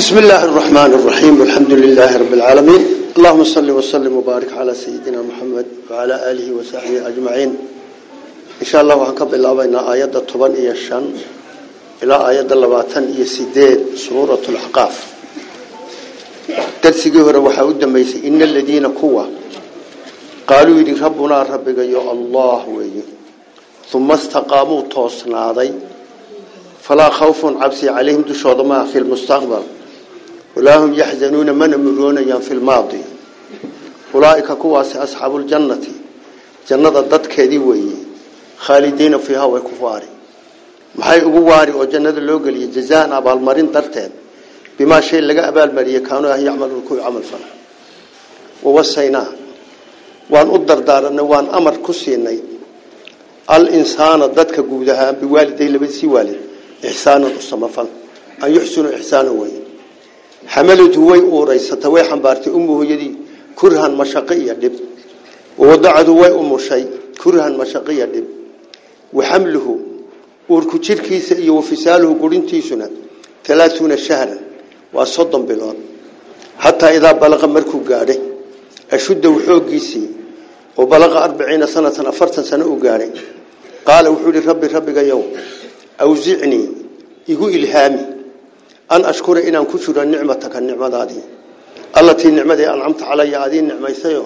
بسم الله الرحمن الرحيم والحمد لله رب العالمين اللهم صل وسلم وبارك على سيدنا محمد وعلى آله وصحبه أجمعين إن شاء الله وحنكب إلا بين آيات الطبان إيا الشان إلى آيات اللواتن إيا سيدين سورة الحقاف درسي قهر وحاود ميس إن الذين كوا قالوا يدي ربنا ربك يا الله وي ثم استقاموا توصنا فلا خوف عبسي عليهم دشوضما في المستقبل walaahum yaxzanuuna mana muroonayaan fi lmaadi ulaaika kuwaasi asxaabuljannati jannada dadkeedii weeye khaalidiina fiihaa way ku waari maxay ugu waari oo jannada loo geliyay jazaan abaalmarin darteed bimaa shay laga abaalmariyey kaanuu ah yacmaluun kuwii camal fala wawasaynaa waan u dardaaranay waan amar ku siinay alinsaana dadka guud ahaan biwaaliday labadiisii waalid ixsaanan u an yuxsinuu حملت هوي أوريسة وي حمبارتي أمه يدي كرها مشاقية دب ووضعت هوي أمه شيء كرها مشاقية دب وحمله أوركو تركيس وفساله قرنتي سنة ثلاثون شهرا وصدم بالأرض حتى إذا بلغ مركو قاره أشد وحوقيسي وبلغ أربعين سنة أفرتا سنة قاره قال وحولي ربي ربي يوم أوزعني يقول إلهامي an ashkura inaan ku jiro nicmataka nicmadaadii allatii nicmadii ancamta calaya adii nicmaysayo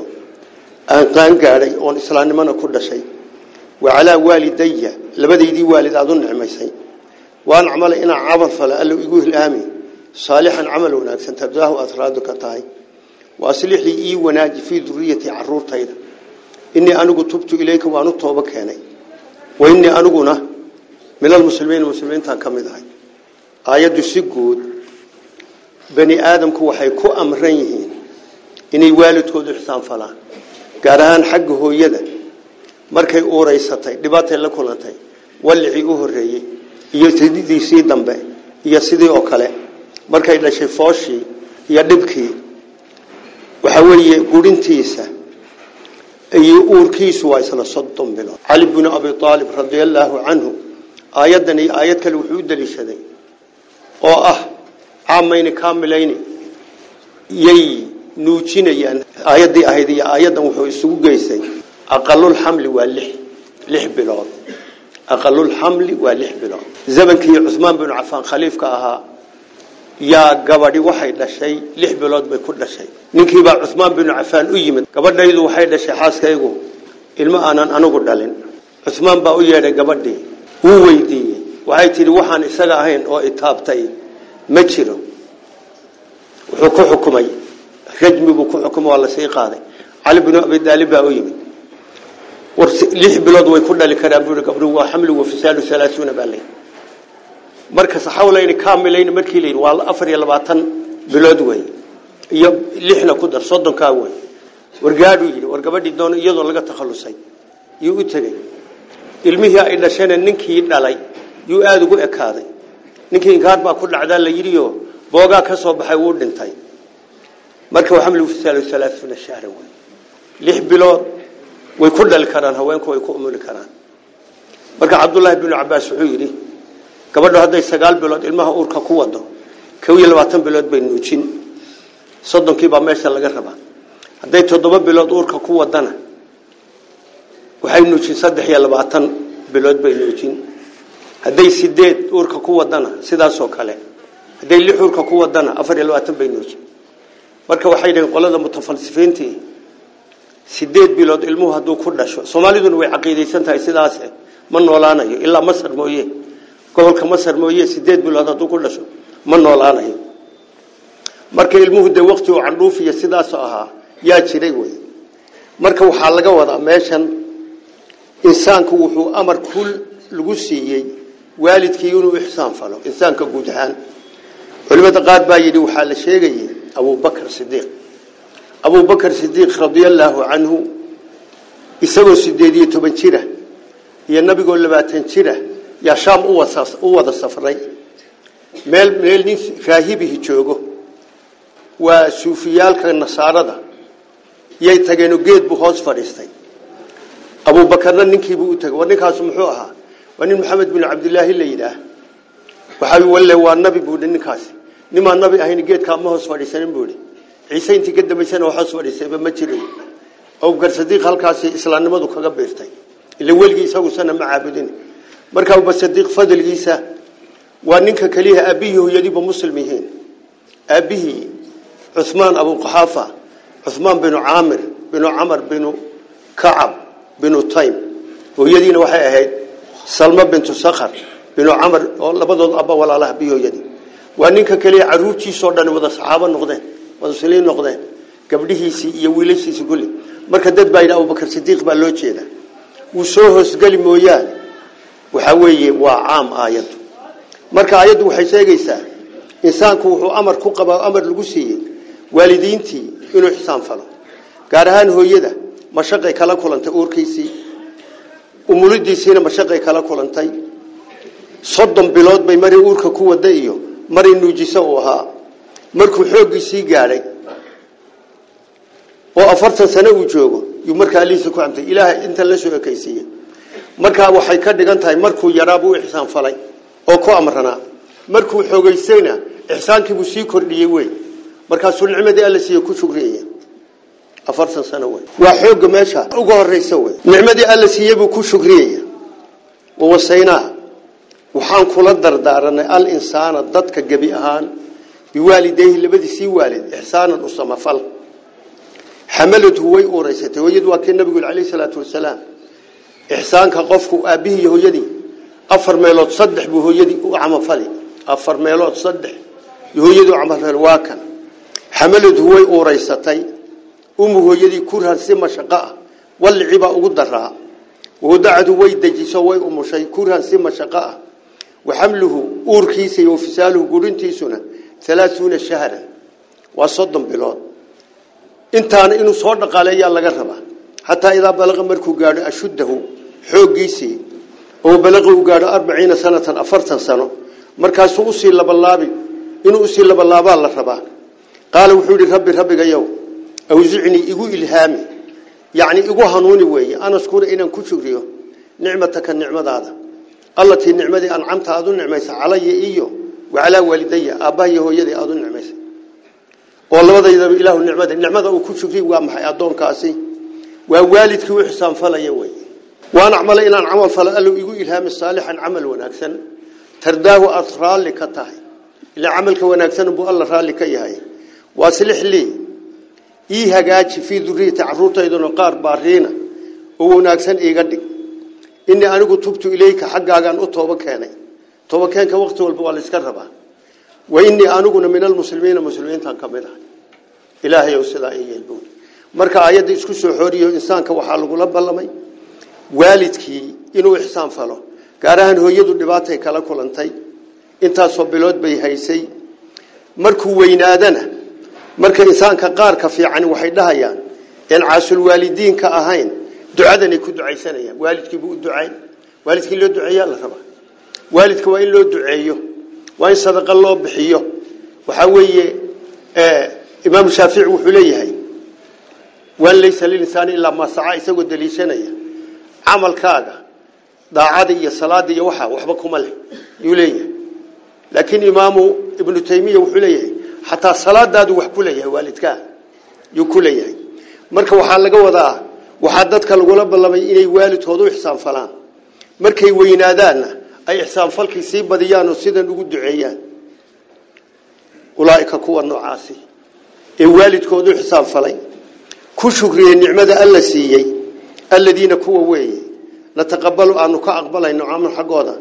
aan qaangaadhay oon islaamnimona ku dhashay wa calaa waalidaya labadaydii waalid aad u nicmaysay waan camala inaan camal fala allow igu hilhaami saalixan camal wanaagsan tabdaahu aad raadu ka tahay wa aslixii ii wanaaji fii duriyatii caruurtayda inii anigu tubtu ileyka waanu toobo keenay wa inii aniguna min almuslimiina muslimiintaan ka mid ahay aayaddu si guud bani aadamku waxay ku amran yihiin inay waalidkoodu ixsaan falaan gaar ahaan xagga hooyada markay uuraysatay dhibaatay la kulantay wallicii u horeeyey iyo sidiisii dambe iyo sidii oo kale markay dhashay fooshii iyo dhibkii waxaa weeye gurintiisa iyo uurkiisu waa isla soddon bilood cali binu abi aalib radia allaahu canhu aayaddan aayad kale wuxuu u oo ah caamayni kaamilayni yay nuujinayaan aayaddii ahayd iyo aayaddan wuxuu isugu geystay aqalulxamli waa lix lix bilood aqalulxamli waa lix bilood zamankii cusmaan binu cafaan khaliifka ahaa yaa gabadhi waxay dhashay lix bilood bay ku dhashay ninkiibaa cusmaan binu cafaan u yimid gabadhaydu waxay dhashay xaaskaygu ilmo aanan anigu dhalin cusmaan baa u yeedhay gabadhii wuu weydiiyey waxay tidhi waxaan isaga ahayn oo itaabtay ma jiro wuxuu ku xukumay rajmibuu ku xukumay waa lasii qaaday cali binu abidaalib baa u yimid war lix bilood way ku dhali karaan buui gabdhuhu waa xamli wafisaanu alaauuna baa layii markas xawlayni kaamilayni markii layidhi waa afar iyo labaatan bilood wey iyo lixna ku dar soddonkaa wey wargaadhuu yidhi war gabadhii doon iyadoo laga takhallusay iyuu u tegey ilmihii ay dhashana ninkii dhalay yuu aada ugu ekaaday ninkii inkaar baa ku dhacdaa la yidhioo boogaa ka soo baxay wuu dhintay marka waxamlufisaalalaauuna shahra wey lix bilood way ku dhali karaan haweenku way ku umuli karaan marka cabdullaahi binu cabaas wuxuu yidhi gabadho hadday sagaal bilood ilmaha uurka ku wado kow iyo bay nuujin soddonkiibaa meesha laga rabaa hadday toddoba bilood uurka ku wadana waxay nuujin saddex iyo bay nuujin hadday sideed urka ku wadana sidaasoo kale haday lix urka ku wadana afar iyo labaatan marka waxay dhaheen qolada mutafalsifiintii sideed bilood ilmuhu hadduu ku dhasho soomaaliduna way caqiidaysan tahay sidaas eh. ma noolaanayo ilaa masar mooye gobolka masar mooye sideed bilood hadduu ku dhasho ma noolaanayo marka ilmuhu dee waqti uu candhuufiya sidaasoo ahaa yaa jiray wey marka waxaa laga wadaa meeshan insaanku wuxuu amar ku lagu siiyey waalidkii inuu ixsaan falo insaanka guud ahaan culimada qaar baa yidhi waxaa la sheegayay abubakr sidiiq abubakr sidiiq radiallaahu canhu isagoo sideed iyo toban jira iyo nabigoo labaatan jira yaa shaam u wada safray meel meel nin raahibihi joogo waa suufiyaalka nasaarada yay tageenoo geed buu hoos fadhiistay abuubakarna ninkiibuu u tagay war ninkaasu muxuu ahaa nin maxamed bin cabdilaahi la yidhaah waxaa walle waa nabi buudhi ninkaasi nimaa nabi ahayn geedkaa ma hoos fadhiisanin buuhi ciise intii ka dambaysana wax hoos fadhiisayba ma jirin awgar sadiiq halkaasi islaamnimadu kaga biirtay ila weligii isagusana ma caabudin marka uba sadiiq fadligiisa waa ninka keliya aabihii hooyadiiba muslim yihiin aabihii cuhmaan abuqaxaafa cuhmaan binu caamir binu camar binu kacab binu taym hooyadiina waxay ahayd salma bintu sakar binu camar oo labadood abba walaalaha biyooyadi waa ninka keliya caruurtiisoo dhan wada saxaabo noqdeen wada saliin noqdeen gabdhihiisii iyo wiilashiisii guli marka dad baa yidha abubakar sidiiq baa loo jeeda wuu soo hoosgeli mooyaane waxaa weeye waa caam aayaddu marka aayaddu waxay sheegaysaa insaanku wuxuu amar ku qabaa amar lagu siiyey waalidiintii inuu xisaan falo gaar ahaan hooyada mashaqay kala kulanta umulidiisiina mashaqay kala kulantay soddon bilood bay marii uurka ku wada iyo mari nuujiso uu ahaa markuu xooggiisii gaadhay oo afartan sano uu joogo yuu markaa alihiisa ku cabtay ilaahay intan la soo ekaysiiye markaa waxay ka dhigan tahay markuu yaraabuu ixsaan falay oo ku amranaa markuu xoogaystayna ixsaankiibuu sii kordhiyey wey markaasuu nicmadii alla siiye ku shugriya afartan sano wey waa xooga meesha uga horeysa wey nicmadii alla siiye buu ku shukriyaya wawasaynaa waxaan kula dardaaranay al insaana dadka gebi ahaan biwaalidayhi labadiisii waalid ixsaanan u samafal xamaladhu way ureysatay hooyadu waa kii nabigu calayhi salaatu wasalaam ixsaanka qofku aabihii iyo hooyadii afar meelood saddex buu hooyadii u camafali afar meelood saddex hooyadii u camalfali waa kan umu hooyadii kurhansi mashaqo ah walcibaa ugu daraa wadacdu way dejiso way umushay kurhansi mashaqo ah waxamluhu uurkiisa iyo fisaaluhu gurintiisuna alaauuna shahra waa soddon bilood intaana inuu soo dhaqaaleeyaa laga rabaa xataa idaa balaqa markuu gaadho ashuddahu xooggiisii oo balaqa uu gaadho arbaciina sanatan afartan sano markaasuu usii labalaabi inuu usii labalaabaa la rabaa qaala wuxuu yihi rabbi rabbigayow awzicni igu ilhaami yacni igu hanuuni weeye an ashkura inaan ku shugriyo nicmataka nicmadaada allatii nicmadii ancamta aad u nicmaysa calaya iyo wacalaa waalidaya aabbahiyo hooyadii aad u nicmaysa oo labadaydaba ilaahu nicmada nicmada uu ku shugriy waa maxay addoonkaasi waa waalidkii u xisaanfalaya weeye waan acmala inaan camal falo allow igu ilhaami saalixan camal wanaagsan tardaahu aad raalli ka tahay ilaa camalka wanaagsan buu alla raalli ka yahay waaslix lii ii hagaaji fii duriyati caruurtayduna qaar baariina oo wanaagsan iiga dhig inii anigu tubtu ileyka xaggaagaan u tooba keenay toobakeenka waqti walba waa la iska rabaa wa inii aniguna min almuslimiina muslimiintan ka mid ah ilaahay ou sidaa ii yeelbuun marka aayadda isku soo xooriyo insaanka waxaa lagula ballamay waalidkii inuu ixsaan falo gaar ahaan hooyadu dhibaatay kala kulantay intaasoo bilood bay haysay markuu weynaadana marka insaanka qaarka fiican waxay dhahayaan in caasulwaalidiinka ahayn ducadanay ku ducaysanayaan waalidkiibuu u ducayn waalidkii loo duceeyaa la rabaa waalidka waa in loo duceeyo waa in sadaqa loo bixiyo waxaa weeye imaamu shaafici wuxuu leeyahay wan laysa lilinsaani ilaa maa saca isagoo daliishanaya camalkaaga daacada iyo salaada iyo waxa waxba kuma leh yuu laakiin imaamu ibnu taymiya wuxuu leeyahay xataa salaadaadu wax kuleeyahay waalidkaa yuu ku leeyahay marka waxaa laga wadaa waxaa dadka lagula ballamay inay waalidkooda u ixsaanfalaan markay weynaadaanna ay ixsaanfalkii sii badiyaan oo sidan ugu duceeyaan ulaaika kuwa noocaasi ee waalidkoodu xisaanfalay ku shukriye nicmada alla siiyey alladiina kuwa weeye nataqabalu aanu ka aqbalayno camal xaggooda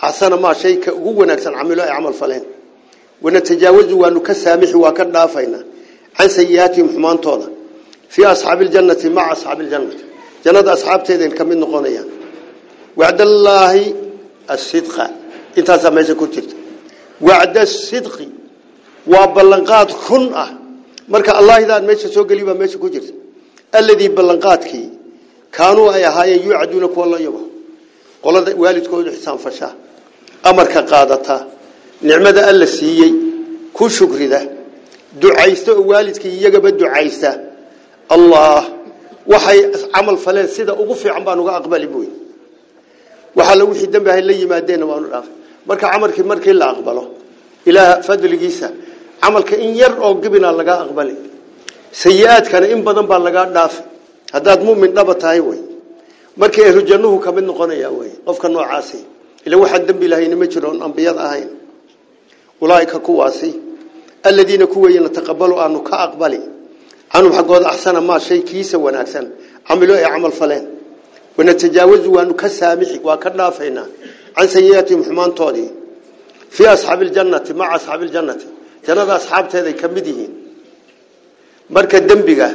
casana maa shay ka ugu wanaagsan camilo ونتجاوز وأنك سامح وكنا فينا عن سيئاتهم حمان طولا في أصحاب الجنة مع أصحاب الجنة جنة أصحاب تيدين كم من قنية وعد الله الصدق انت سميسة كنت وعد الصدق وبلنقات كنة مركا الله إذا ميسة سوقلي وميسة كجرت الذي بلنقاتك كانوا أيهاي يعدونك والله يوم قال والدك وحسان فشاه أمرك قادتها nicmada alla siiyey ku shukrida ducaysta oo waalidkii iyagaba ducaysta allah waxay camal faleen sida ugu fiican baan uga aqbali buy waxa la wixii dambi ahay la yimaadeen marka camalkii markii la aqbalo ilaah fadligiisa camalka in yar oo gibina laga aqbali sayiaadkana in badan baa laga dhaafay hadaad mumin dhaba way markii ahlujannuhu kamid noqonaya way qofka noocaasi ila waxaan dambi lahayn ma jiro ambiyada ahayn ulaaika kuwaasi aladiina kuweeye nataqabalu aanu ka aqbali canhum xaggooda axsana maa shay kiisa wanaagsan camilo ay camal faleen wanatajaawazu waanu ka saamixi waa ka dhaafaynaa can sayiaatihim xumaantoodii fii asxaabi ljannati maca asxaabi ljannati jannada asxaabteeday ka mid yihiin marka dembiga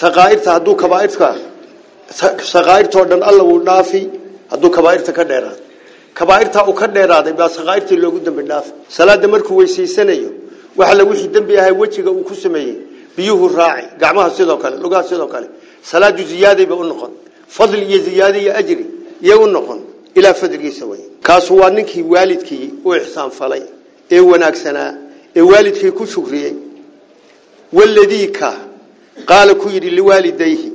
saqaairta hadduu kabaairka saqaairtoo dhan alla dhaafi hadduu kabaairta ka dheeraad kabaa'irta uu ka dheeraaday baa saqaa'irtii loogu dambi dhaaf salaada markuu weysiisanayo waxa la wixii dambi ahay wajiga uu ku sameeyay biyuhu raaci gacmaha sidoo kale lugaha sidoo kale salaadu ziyaadayba u noqon fadl iyo ziyaado ajri iyo u noqon ilaa fadligiisa way kaas waa ninkii waalidkii uu ihsaan falay ee wanaagsanaa ee waalidkii ku shukriyay waladika qaal ku yiri liwaalidayhi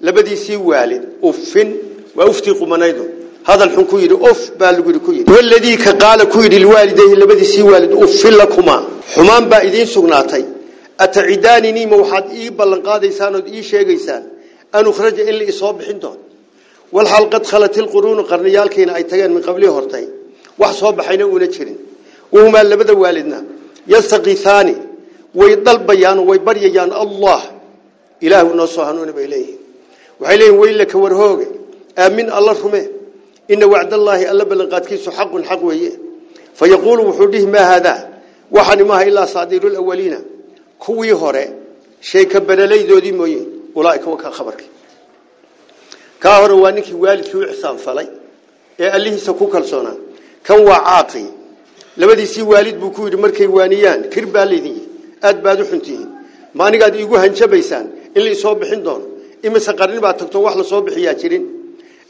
labadiisii waalid ufin wa ufti qumanaydu هذا الحن أوف أف بالقول كيري والذي كقال كيري الوالدين لبدي سي والد أف لكما حمام بائدين سجناتي أتعدانني موحد إيه بلنقاد إيسان إيه شيء إيسان أنا خرج إلا إصاب حنتون والحلقة خلت القرون قرنيال كين أي من قبله هرتين وحصاب حينا ونشرين اللي لبدا والدنا يلتقي ثاني ويضل بيان ويبريان الله إله النصوحنون بإليه وحيلين ويلك ورهوج آمين الله رميه إن وعد الله ألا بلنقات كيسو حق حق وهي فيقول وحوده ما هذا وحن ما إلا صادير الأولين كوي هوري شيء كبر لي ذو دي موي أولئك وكا خبرك كاهر وانك والك وإحسان فلي قال إيه له سكو كالسونا كان وعاقي لبدي سي والد بكوير مركي وانيان كربا لذي أد بادو حنتين ما نقاد يقوها انشبيسان إلا يصوب حندون إما سقرين بعد تكتو وحل صوب حياتيرين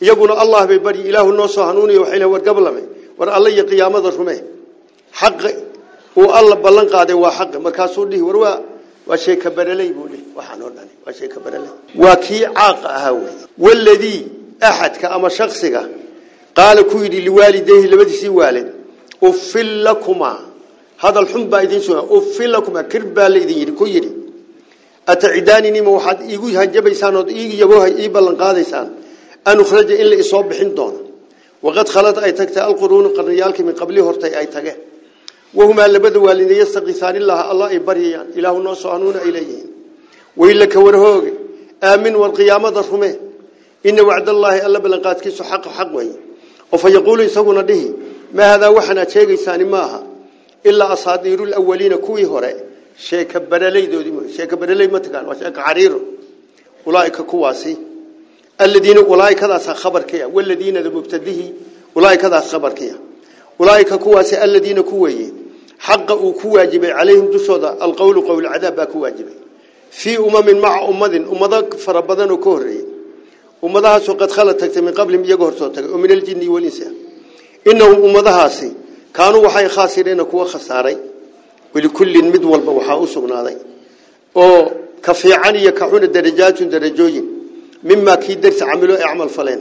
يقول الله ببري إله النص هنوني وحيله وقبله ور الله يقيام ذرهمه حق الله بلن قاده وحق مكاسوله وروى وشيء كبر لي بولي وحنورني وشيء كبر لي وكي عاق هؤلاء والذي أحد كأما شخص قال كويدي لوالديه لبدي سي والد أفل لكما هذا الحنب بايدين سنة أفل لكما كربا لإذن يري كويدي أتعدانيني موحد إيقوي هنجب إيسان إيقوي هنجب إيبالن قاد إيسان أن أخرج إلا إصاب بحين دونا وقد خلط أي تكتاء القرون قرنيالك من قبل هرتي أي تكتاء وهما لبدوا والذي يستغيثان الله الله يبريان إله الناس وعنون إليهم وإلا كورهوغ آمن والقيامة ضرهمه إن وعد الله ألا بلنقات كيسو حق حق وي وفيقول يسونا به ما هذا وحنا شيء ثاني ماها إلا أصادير الأولين كوي هراء شيء كبر لي دودي شيء كبر لي متقال وشيء عرير أولئك كواسي الذين أولئك ذا خبرك والذين المبتدئ أولئك ذا خبرك أولئك كواس الذين كوي حق وكواجب عليهم دسودا القول قول العذاب كواجب في أمم مع أمد أمضك فربضن وكهري أمضها سقد خلت من قبل يجهر صوتك ومن الجن والإنس إنهم أمضها سي كانوا وحي خاسرين كوا خساري ولكل مد والبوحاء سبنا ذي أو كفيعان يكحون درجات درجوين مما كي درس عملوا اعمال فلين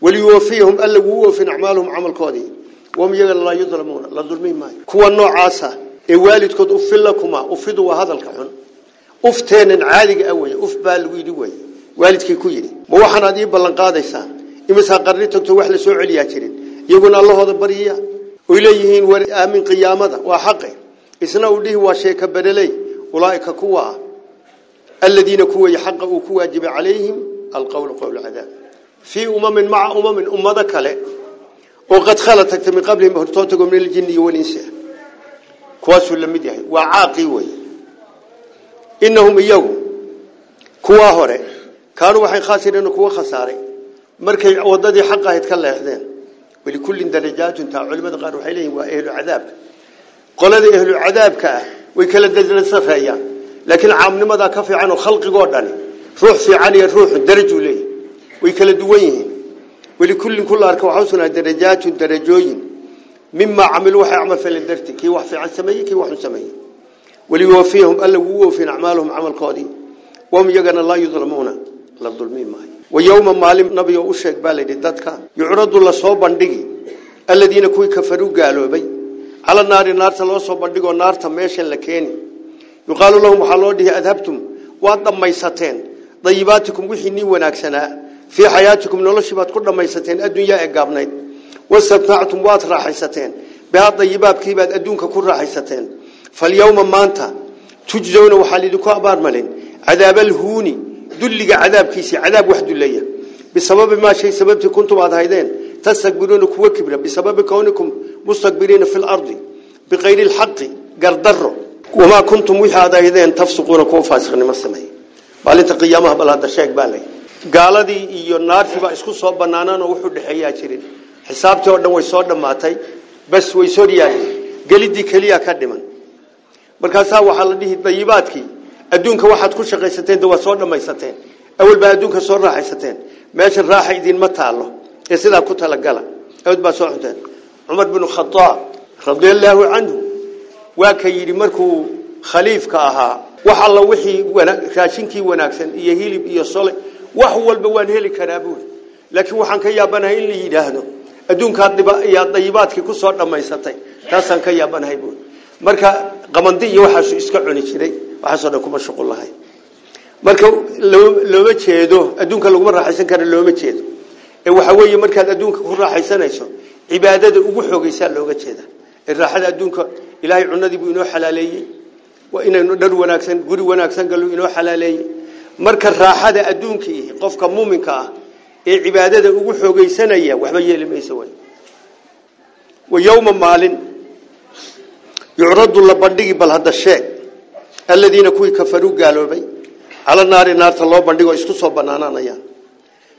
وليوفيهم الا ووفين اعمالهم عمل كودي وهم يغل لا يظلمون لا ظلمين ماي كوا نوعاسا اي والدكود افلكما افدوا هذا الكحن افتين عادي اوي اف با لو يدي وي والدكي كو يري ما waxaan aad ii ballan qaadaysa imisa qarni tagto wax la soo celiya jirin iyaguna allahooda bariya oo ilayhiin war aamin qiyaamada waa xaqi isna u dhihi waa sheeka bedelay ulaaika kuwa alladina kuwa xaqqa uu ku waajib alayhim القول قول عذاب في أمم مع أمم أمة ذكالة وقد خلت من قبلهم بهرطوتكم من الجن والإنساء كواسوا لمديه وعاقي إنهم يوم كواهوري كانوا واحد خاسرين وكوا خسارة مركي عوضادي حقه يتكلى يحذين ولكل درجات انتا علمات غاروا حيليهم وإهل العذاب قل ذي أهل العذاب كأه ويكالدد للسفايا لكن عام نمضى كفي عنه خلق قوداني روح في عالية الروح درج لي ويكل دوين ولكل كل أركو حسنا درجات ودرجوين مما عمل وح عمل في الدرت كي وح في عالسمية كي وح سمية وليوفيهم ألا هو في أعمالهم عمل قاضي وهم يجنا الله يظلمونا لفظ المين ماي ويوم ما علم نبي أوشك بالي الدتك يعرض الله صوب بندقي الذين كوي كفروا قالوا بي على النار النار الله صوب بندقي والنار تمشي لكيني يقال لهم حلودي أذهبتم وأضم ميساتين طيباتكم وحيني وناكسنا في حياتكم نلش بات كل ما يستين الدنيا إجابنين وسبتعتم وات راح يستين بهاد طيبات كي بعد الدنيا كل راح يستين فاليوم ما أنت تجذون وحليدك أبار ملين عذاب الهوني دل عذاب كيسي عذاب واحد ليا بسبب ما شيء سبب تكونوا بعض هيدين تستكبرونك وكبر بسبب كونكم مستقبلين في الأرض بغير الحق قردروا وما كنتم وحدا هيدين تفسقون كوفاسخني مسمي maalinta qiyaamaha bal hada sheeg baa leh gaaladii iyo naartii baa isku soo banaanaan oo wuxu dhexeeyaa jirin xisaabti oo dhan way soo dhamaatay bas way soo diyaay galidi kaliya ka dhiman markaasaa waxa la dhihi dayibaadkii adduunka waxaad ku shaqaysateen de soo dhamaysateen awl baa adduunka soo raaxaysateen meesha raaxa ma taalo ee sidaa ku tala gala awd baa soo cunteen umar bin khadaab radiyallahu anhu wa ka yiri markuu khaliifka ahaa wax alla wixii raashinkii wanaagsan iyo hilib iyo sole wax walba waan heli karaa buuri laakiin waxaan ka yaabanahay in la yidhaahdo adduunkaad iyaa dayibaadkii ku soo dhammaysatay taasaan ka yaabanahay buuri marka qabandi iyo waxaasu iska cuni jiray waxaasoo dhan kuma shuqul lahay marka looma jeedo adduunka laguma raaxaysan kara looma jeedo ee waxaa weeye markaad adduunka ku raaxaysanayso cibaadada ugu xoogaysaa looga jeeda ee raaxada adduunka ilaahay cunadiibuu inoo xalaaleeyey waa inaynu dhar جري guri قالوا إنه حلالي مركز راحة أدونك قف qofka muuminka ah ee cibaadada ugu xoogaysanaya waxba yeeli mayso way ويوم مالين يعرض لبندقي بل هذا الشيء الذين كوي كفروا قالوا بي على النار النار الله بندقوا اسكسوا بنانانا يعني.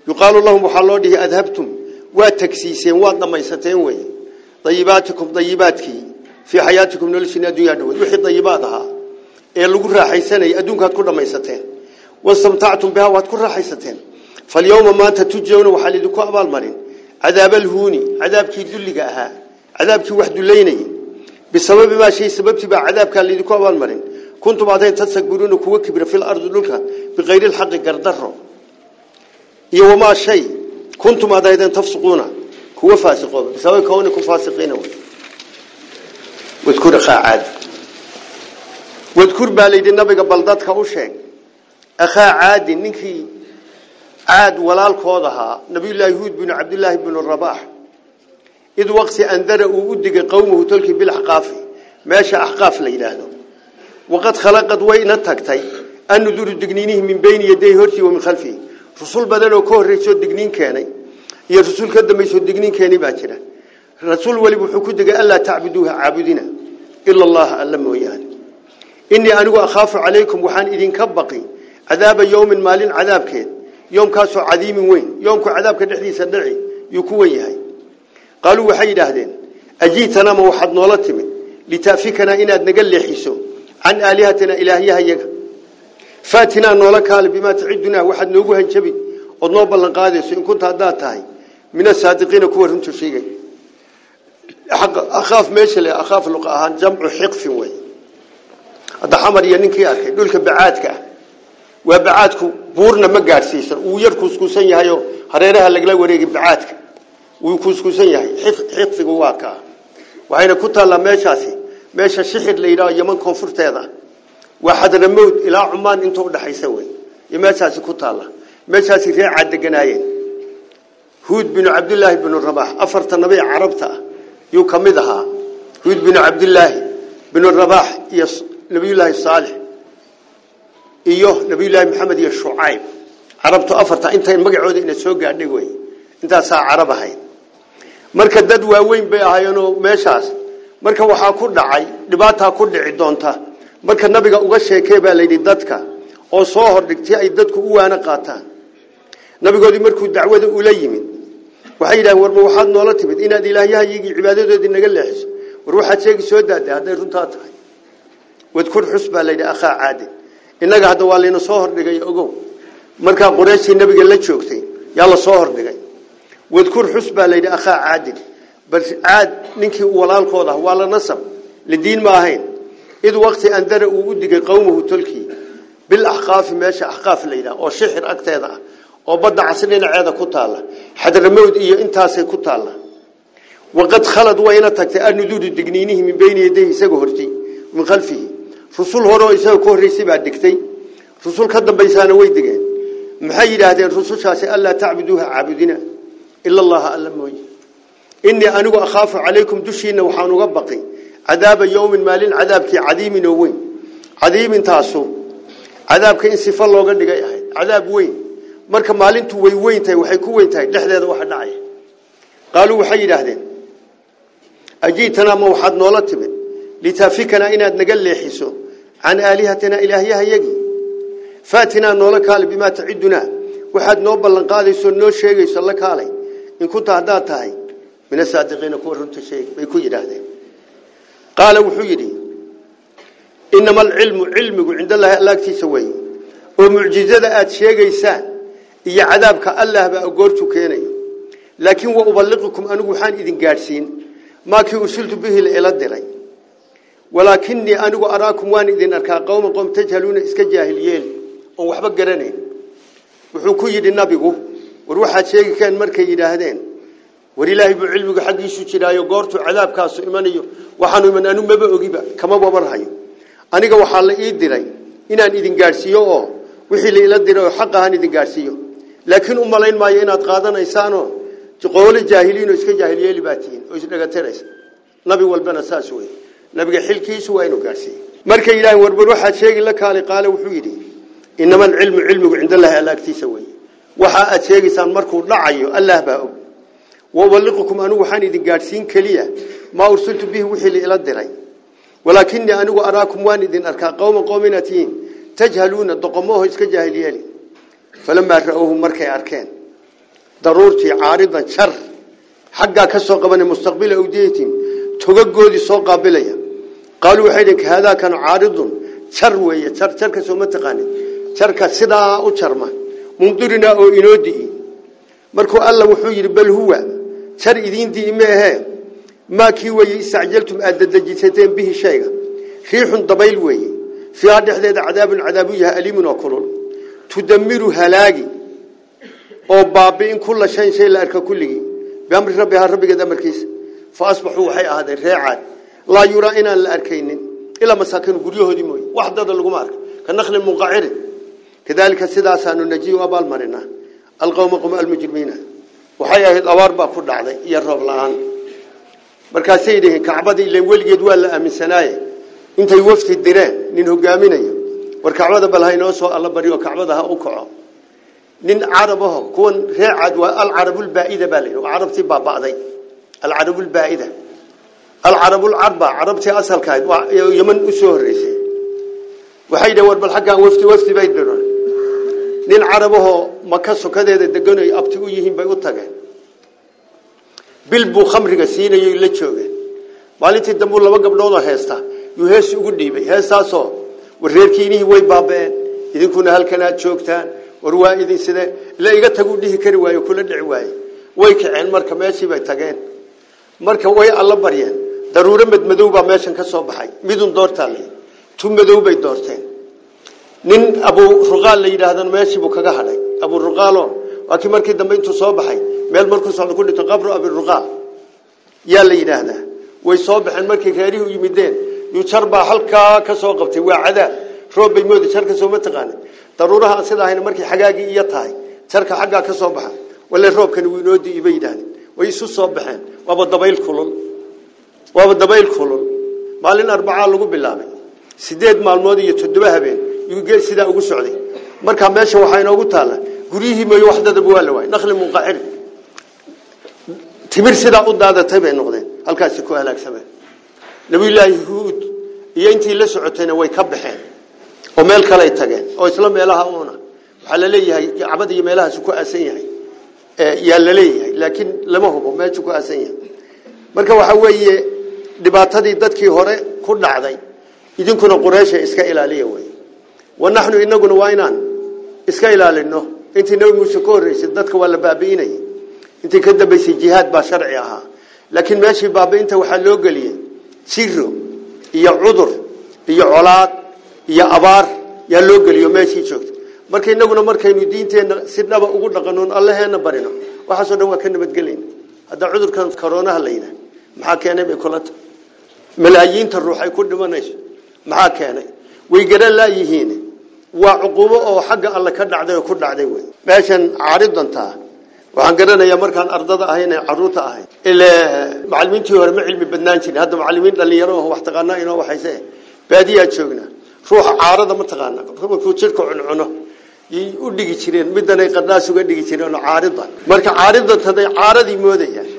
يقال لهم وحالو دي أذهبتم واتكسيسين واتنميستين وين طيباتكم طيباتكي في حياتكم نلسنا ديانوي وحي طيباتها ee lagu raaxaysanay adduunkaad ku dhamaysateen wastamtactum biha waad ku raaxaysateen falyawma maanta tujawna waxaa marin adab al huni adabki dulliga aha adabki wax bi sababi ma shay adabka baa ku lidinku marin kuntu baaday tasaguruna kuwa kibra fil ardi dhulka bikayri lxaqi gardaro iyo wamaa shay ma daydan tafsuquuna kuwa faasiqooba bisababi kawnikum wa wadkura qaacada وذكر باليد النبي قبل ذات خوشين أخا عاد نكي عاد ولا القاضها نبي الله يهود بن عبد الله بن الرباح إذ وقت أنذر أودق قومه تلك بالحقافي ماشى أحقاف ليلاهم وقد خلقت وين التكتي أن ندور الدجنينه من بين يديه هرتي ومن خلفه رسول بدلوا كوه رسول الدجنين كاني يا رسول كده ما يسود الدجنين كاني باكرة رسول ولي بحكود قال لا تعبدوها عابدنا إلا الله ألم inii anigu akhaafu calaykum waxaan idinka baqi cadaaba yowmin maalin cadaabkeed yoomkaasoo cadiimin weyn yoomku cadaabka dhexdiisa dhici yuu ku wen yahay qaaluu waxay yidhaahdeen ajiitana ma waxaad noola timid litaafikanaa inaad naga leexiso can aalihatina ilaahyahayaga faatinaa noola kaale bimaa tacidunaa waxaad noogu hanjabi ood noo ballanqaadayso in kunta haddaad tahay min asaadiqiina kuwa runtu sheegay aaa meesha le akhaaf luqa ahaan jamcu xiqfin wey addaxamar iyo ninkii arkay dhulka bacaadka ah waa bacaadku buurna ma gaadhsiisan uu yar kuuskuusan yahayo hareeraha lagala wareegi bacaadka wuu kuuskuusan yahay xifsigu waa kaa waxayna ku taallaa meeshaasi meesha shixir la yidhaho yaman koonfurteeda waa xadramowd ilaa cumaan inta udhaxaysa wey iyo meeshaasi ku taalla meeshaasi reecaad deganaayeen huud binu cabdilaahi binu rabaax afarta nabi carabta yuu ka mid ahaa huud binu cabdilaahi binu rabaax iyo nabiyullaahi saalix iyo nabiyullaahi maxamed iyo shucayb carabtu afarta intayn magacooda ina soo gaadhay wey intaasaa carab ahayd marka dad waaweyn bay ahaayeenoo meeshaas marka waxaa ku dhacay dhibaataa ku dhici doonta marka nabiga uga sheekee baa layidhi dadka oo soo hordhigti ay dadku u waana qaataan nabigoodii markuu dacwada ula yimid waxay yidhaaheen warba waxaad noola timid inaad ilaahyahaygii cibaadadoodii naga leexiso war waxaad sheegi soo daaday hadday runtaa wadkur xus baa layidhi akhaa caadin innaga hadda waa layna soo hordhigay ogow markaa qurayshii nabiga la joogtay yaa la soo hordhigay wadkur xus baa layidhi akhaa caadin bal caad ninkii walaalkooda waa la nasab ladiin ma ahayn id waqti andara uu u digay qowmuhu tolkii bilaxqaafi meesha axqaaf la yidhaha oo shixir agteeda ah oo badda casi dhinaceeda ku taalla xadramowd iyo intaasay ku taalla waqad khalad wayna tagtay anuduudu digniinihi min bayni yadayhi isaga horti min khalfihi rusul horeo isaga ka horreysay baa degtay rusul ka dambaysaana way degeen maxay yidhaahdeen rusushaasi allaa tacbuduuha caabudina ila allaha alla mooye inii anigu akhaafu calaykum dushiinna waxaan uga baqi cadaaba yowmin maalin cadaabkii cadiimin oo weyn cadiimintaasu cadaabka in sifo looga dhigay ahayd cadaab weyn marka maalintu way weyn tahay waxay ku weyn tahay dhexdeeda waxa dhacaya qaaluu waxay yidhaahdeen ajiitanaa ma waxaad noola timid litaafikanaa inaad naga leexiso عن آلهتنا إلهيها يجي فاتنا نولك على بما تعدنا وحد نوبل لنقاذيس النور شيء يسلك علي إن كنت عدات هاي من الصادقين كون رنت شيء بيكون يراهدين قال وحيري إنما العلم علم عند الله لا تسوي ومعجزة أتشيء يسان يا عذابك الله بأجرت كيني لكن وأبلغكم أن حان إذن جالسين ما كي أرسلت به إلى الدري walaakinnii anigu araakum waan idin arkaa qowman qom tajhaluuna iska jaahiliyeel oon waxba garanayn wuxuu ku yidhi nabigu war waxaad sheegi kaen markay yidhaahdeen war ilaahay buu cilmigu xaggiisu jiraayo goortuu cadaabkaasu imanayo waxaanu iman anu maba ogiba kama wabarhayo aniga waxaa la ii diray inaan idin gaadhsiiyo oo wixii la ila diray oo xaq ahaan idin gaadhsiiyo laakiin u malayn maayo inaad qaadanaysaanoo qoole jaahiliinoo iska jaahiliyeeli baa tihiin oo isdhaga tiraysa nabi walbana saas weye nabiga xilkiisu waa inuu gaarsiiyo marka ilaahay warbar waxaad sheegi la kaali qaale wuxuu yidhi inama alcilmu cilmigu cind allahi alla agtiisa weye waxa aad sheegaysaan markuu dhacayo allah baa og wabaliqukum anigu waxaan idin gaadhsiin keliya maa ursiltu bihi wixii liila diray walaakinii anigu araakum waan idin arkaa qowman qowm inaad tihiin tajhaluuna doqomooho iska jaahil yeeli falamaa ra-oohu markay arkeen daruurtii caaridan jar xaggaa ka soo qabana mustaqbila awdiyatin togagoodii soo qaabilaya قالوا حينك هذا كان عارض شروية شر شركة سوما تقاني شركة صداء وشرمة منظرنا أو إنودي مركو الله وحير بل هو شر إذين دي هي ما كيوي استعجلتم أددجتين به شيئا ريح ضبيل وي في هذا حديد عذاب عذابيها أليم وكلل تدمر هلاقي أو بابين كل شيء شيء لأركا كله بأمر ربها ربك دمر كيس فأصبحوا حي هذا ريعان laa yuraa inaan la arkaynin ilaa masaakiin guryahoodii mooy wax dada laguma arka ka naqli munqaciri kadaalika sidaasaanu najiy u abaalmarinaa alqowma qum almujrimiina waxay ahayd abaar baa ku dhacday iyo roob la-aan markaasay yidhihiin kacbada ila waa la aaminsanaaye intay wafti direen nin hogaaminayo war kacbada bal soo alla baryo kacbada ha u kaco nin carab kuwan reecad waa alcarabulbaaida baa la yidhi waa carabtii baaba'day alcarabulbaaida العرب العربة عربتي أسهل كايد يمن أسوه الرئيسي وحيدا وربال حقا وفتي وفتي بيدرون نين عربه مكاسو كده دقنو يأبتقو يهين بيوتاقين bilbuu khamriga siinayo la joogeen maalintii dambuu laba gabdhoodoo heesta yuu hees ugu dhiibay heestaasoo war reerkiinihii way baaba'een idinkuna halkan aad joogtaan war waa idin side la iga taguu dhihi kari waayo kula dhici waaye way kaceen marka meeshii bay tageen marka way alla baryeen daruuro madmadow baa meeshan ka soo baxay midun doortaa la tu madow bay doorteen nin abu ruqaal la yidhaahdana meeshii buu kaga hadhay abuu ruqaalo waa kii markii dambe intuu soo baxay meel markuu socdo ku dhinto qabru abiruqaal yaa la yidhaahdaa way soo baxeen markay reerihi yimideen yuu jar baa halkaa ka soo qabtay waa cadaab roob bay mooda jarka sooma taqaana daruuraha aan sida ahayna markay xagaagii iyo tahay jarka xaggaa ka soo baxa walle roobkani wuu inoo di'ibay way soo baxeen waaba dabayl kulul waaba dabayl kulul maalin arbacaa lagu bilaabay sideed maalmood iyo toddoba habeen yugee sidaa ugu socday markaa meesha waxaa inoogu taalla guryihii mayo waxdadaba waa la waayay naqli munqacir timir sidaa u daadatay bay noqdeen halkaasi ku halaagsameen nabiyullaahi huud iyo intii la socotayna way ka baxeen oo meel kaley tageen oo isla meelaha uuna waxaa laleeyahay cabad iyo meelahaasu ku aasan yahay yaa laleeyahay laakiin lama hubo meeshu ku aasan yahay marka waxaa weeye dhibaatadii dadkii hore ku dhacday idinkuna qureysha iska ilaaliya wey wanaxnu inaguna waa inaan iska ilaalino intii nebi muuse ka horreysay dadka waa la baabi'inayay intii ka dambaysay jihaad baa sharci ahaa laakiin meeshii baabi'inta waxaa loo geliyey siro iyo cudur iyo colaad iyo abaar yaa loo geliyo meeshii joogta marka inaguna markaynu diinteenna si dhaba ugu dhaqanoon allaheena barino waxaasoo dhan waa ka nabadgelayna haddaa cudurkan koronaha la yidhaah maxaa keenay bay kulata malaayiinta ruuxay ku dhimanayso maxaa keenay way garan laayihiin waa cuqubo oo xagga alle ka dhacday oo ku dhacday wey meeshan caaridantaa waxaan garanayaa markaan ardada ahayn ee caruurta ahayn ila macallimiintii hore ma cilmi badnaan jirin hadda macallimiin dhalinyaro oo wax taqaanaa inoo waxayse baadiyaa joognaa ruuxa caarada ma taqaana ruuxu jirka cuncuno u dhigi jireen midanay qadhaas uga dhigi jireen oo caarida marka caaridantaday caaradii moodayaan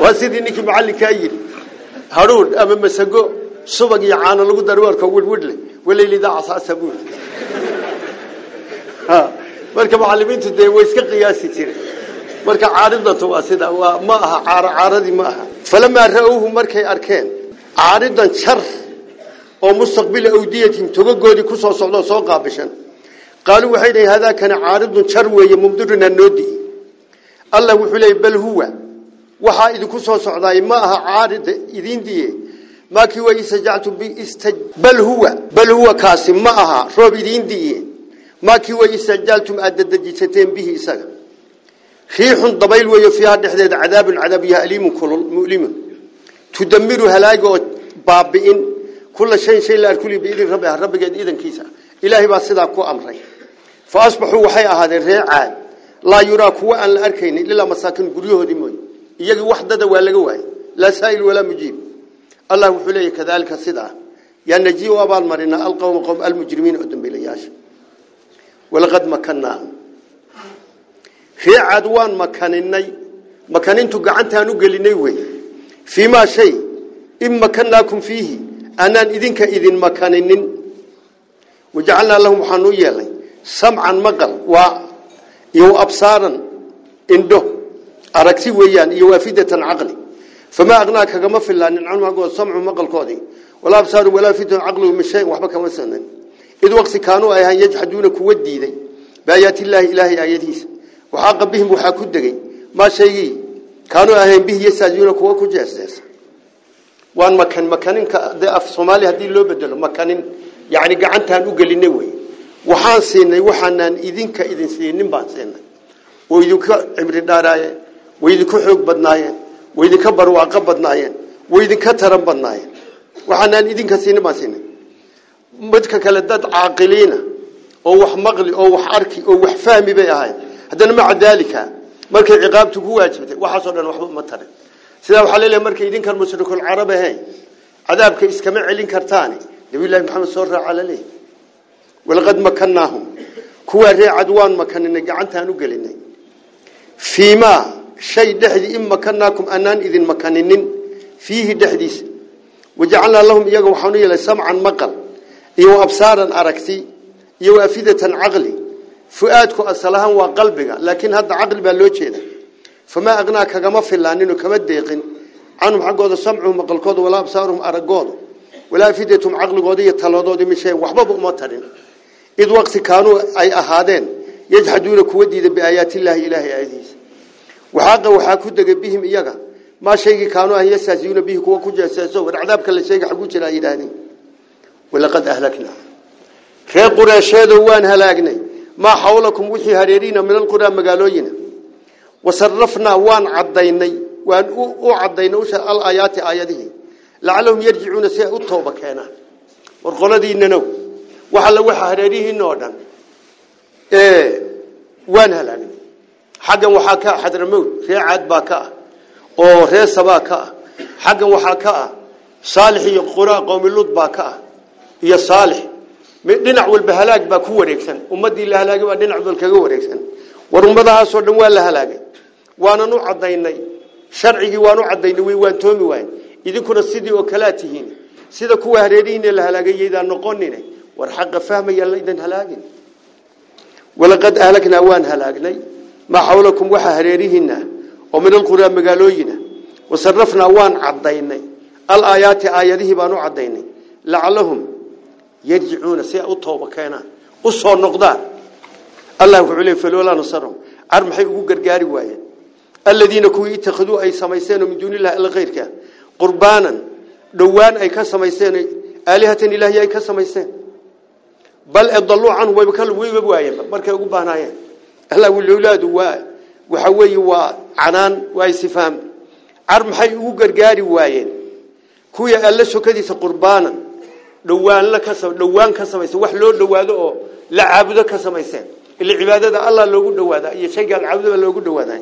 waa sidii ninkii macallinkaa yidhi haruun ama masago subag iyo caano lagu daro warka wirwirle walayli daa asaasa buur ha marka macallimiintu dee way iska qiyaasi jireen marka caaridatu waa sida waa ma aha caaro caaradii ma aha falamaa ra'uuhu markay arkeen caaridan jar oo mustaqbila awdiyatin togagoodii ku soo socdo soo qaabishan qaaluu waxay dhahiin hadaa kana caaridun jar weeye mumdiruna noodii allah wuxuu leeyay bal huwa waxaa idinku soo socdaay ma aha caarida idin diye ma kii way sajactum bi istajbal huwa bal huwa kaasi ma aha roob idin diye ma kii way sajactum adadajisateen bihi isaga riixun dabayl weeyo fiha dhexdeed cadaabun cadabiya alimun kulul mu'limun tudammiru halaago baabiin kulla shay shay la arkuli bi idin rabbi rabbigeed idankiisa ilaahi baa sidaa ku amray fa asbahu waxay ahaadeen reecaan la yura kuwa aan la arkaynin illa masakin guryahoodii iyagii wax dada waa laga waayey laa saail walaa mujiib allah wuxuu leeyahy kadalika sidaa ah. yaa najii u abaal marinaa alqowma qowm almujrimiina oo dambiilayaasha walaqad makanaa fii makaninay makanintu gacantaan u gelinay wey fii maa shay in makanaakum fiihi anaan idinka idin makaninin wajacalnaa lahum waxaanu u yeelnay maqal waa iyo absaaran indho aragti weeyaan iyo waafidatan caqli fama aqnaaka kama filaanin anmaagoo samcu maqalkoodii walaa absaaru walaa fidan caqligu min shay waxba kama sanan id waqti kaanuu ay ahaan yajxaduuna kuwa diiday baayaati illaahi ilaahay aayadiisa waxaaqa bihim waxaa ku degay maa shaygii kaanuu ahayn bihi yasaajuuna kuwa ku jeesjeesa waan makan makaninka dee af soomaali haddii loo bedelo makanin yacni gacantaan u gelinay wey waxaan siinay waxaanaan idinka idin siinin baan siinay oo idinka cimri dhaaraaye ويدك حق بدنايين ويدك برواق بدنايين ويدك ترم بدنايين وحنان إذنك سين ما سين مدك كالداد عاقلين أو وح مغلي أو وح أركي أو وح فهمي بي هاي هذا مع ذلك مركي عقابته واجبته وحصل أنه وحبه مطر سيدا وحليلة مركي إذنك المشرك العرب هاي عذابك إسكمع علين كرتاني نبي الله محمد صلى الله عليه ولقد مكناهم كوا ري عدوان مكننا قعنتها نقلنا فيما shay dhexdii in makanaakum anaan idin makaninin fiihi dhexdiisa wajacalnaa lahum iyaga waxaanu yeelay samcan maqal iyo absaaran aragti iyo afidatan caqli fu'aadku asalahaan waa qalbiga laakiin hadda caqli baa loo jeeda famaa aqnaa kagama filaanin oo kama deeqin canhum xaggooda samcuhum maqalkooda walaa absaaruhum aragooda walaa afidatum caqligooda iyo taloodoodii min shay waxbaba uma tarin id waqti kaanuu ay ahaadeen yajxaduuna kuwa diida biaayaatiillaahi ilaahay aayadiisa waxaaqa waxaa ku dega bihim iyaga maa shaygii kaanuu an yasaasiyuuna bihi kuwa ku jeeseeso war cadaabka la sheega xagguu jiraa yidhaahdeen walaqad ahlaknaa reer qureesheedo waan halaagnay maa xawlakum wixii hareeriina min alquraa magaalooyina wasarafnaa waan cadaynay waan u cadaynay alayaati aayadihii lacalahum yarjicuuna si ay u tooba keenaan war qoladiinanow waxalla waxa hareerihiina oo dhan waan halaagnay xaggan waxaa ka ah xadramowd reer caad baa ka ah oo reer sabaa ka ah xaggan waxaa ka ah saalix iyo qoraa qowmilud baa ka ah iyo saalix dhinac walba halaag baa ku wareegsan ummadii la halaagay baa dhinac wal kaga wareegsan war ummadahaasoo dhan waa la halaagay waanan u cadaynay sharcigii waan u cadaynay way waan toomi waay idinkuna sidii oo kalaa tihiin sida kuwa hareerihiina la halaagayaydaan noqonina war xaqa fahmaya laydin halaagin walaqad ahlaknaa waan halaagnay ما حولكم وحا هريرهن ومن القرى مغالوينا وصرفنا وان عدينا الآيات آياته بانو عدينا لعلهم يرجعون سيئة التوبة كينا أصهر نقدان الله فعليه فلولا نصرهم عرم حيقوا قرقاري وايا الذين كوي اتخذوا أي سميسين من دون الله إلا غير كان قربانا دوان أي كسميسين آلهة إلهي أي كسميسين بل اضلوا عنه ويبكلوا ويبوايا مركا يقبانايا ahlaawlawlaadu waa waxa weeye waa canaan waa isifaam car maxay ugu gargaari waayeen kuwii alla sokadiisa qurbaanan dhawaanla ka dhawaan ka samaysa wax loo dhawaado oo la caabudo ka samayseen ila cibaadada allah loogu dhawaada iyo shayga alcaabudoba loogu dhawaaday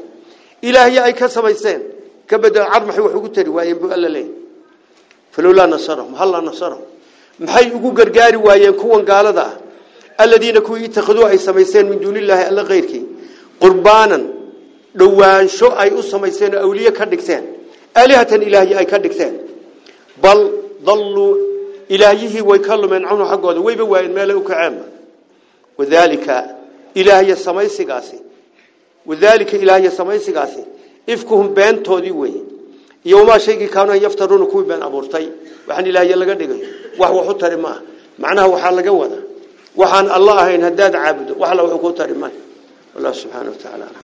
ilaahya ay ka samayseen ka bedel car maxay wax ugu tari waayeen buu alla leeyahy falowlaa nasarahum hallaa nasarahum maxay الذين كوي اتخذوا أي سميسين من دون الله ألا غيرك قربانا دوان شو أي أسميسين أولياء كردكسين آلهة إلهية أي كردكسين بل ضلوا إلهيه ويكلم من عونه حقه ويبوين ما لأوك عامة وذلك إلهية سميسي قاسي وذلك إلهية سميسي قاسي إفكهم بين تودي وي يوما شيء كانوا يفترون كوي بين أبورتي وحن إلهية لقد قلت وحو حتر ما معناه وحال لقوة وحان الله إن هداد عبده وحلا وحكوته رمان الله سبحانه وتعالى